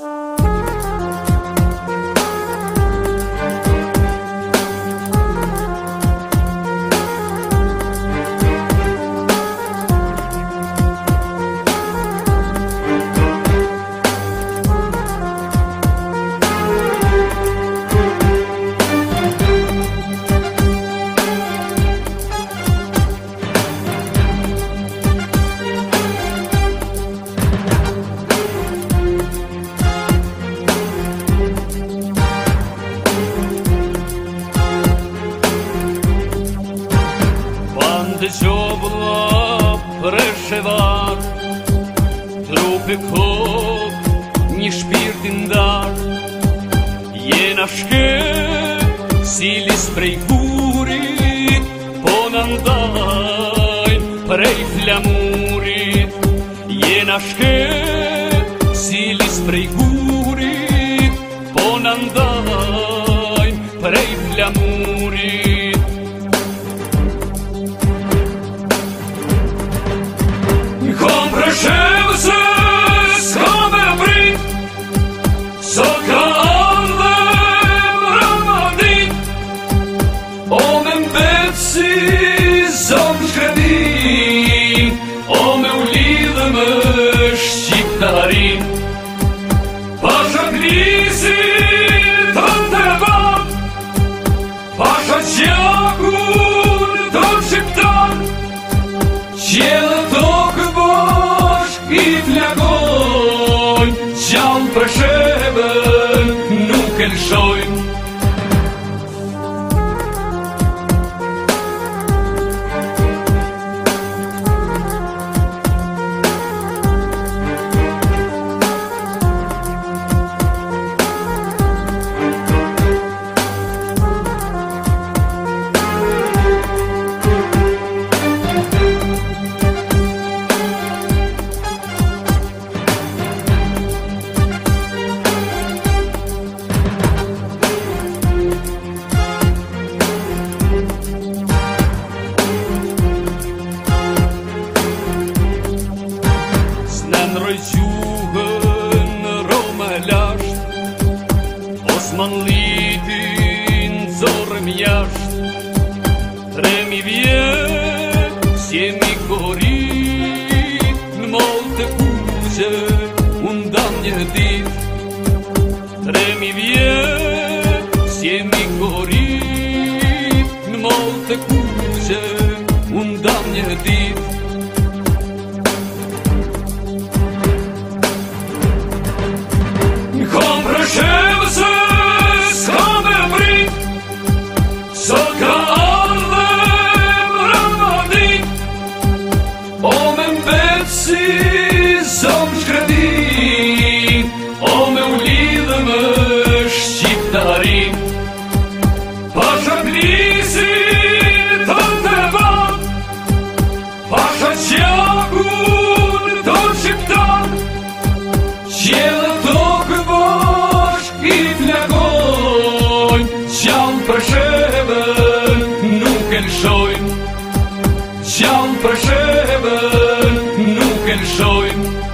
Bye. Për e zovla, për lupi kok, një shpirtin dar Jena nashke, si lis prej gurit Po nëndaj, prej flamurit Je nashke, si lis prej gurit Po nëndaj, prej flamurit Thank you. Gjysman litin zorëm jasht Tremi vje, si mi korit Në molë të kushe unë dam një dit Tremi vje, si mi korit Në molë të kushe unë dam një dit shojnë Gjallë për shëve nuk e në shojnë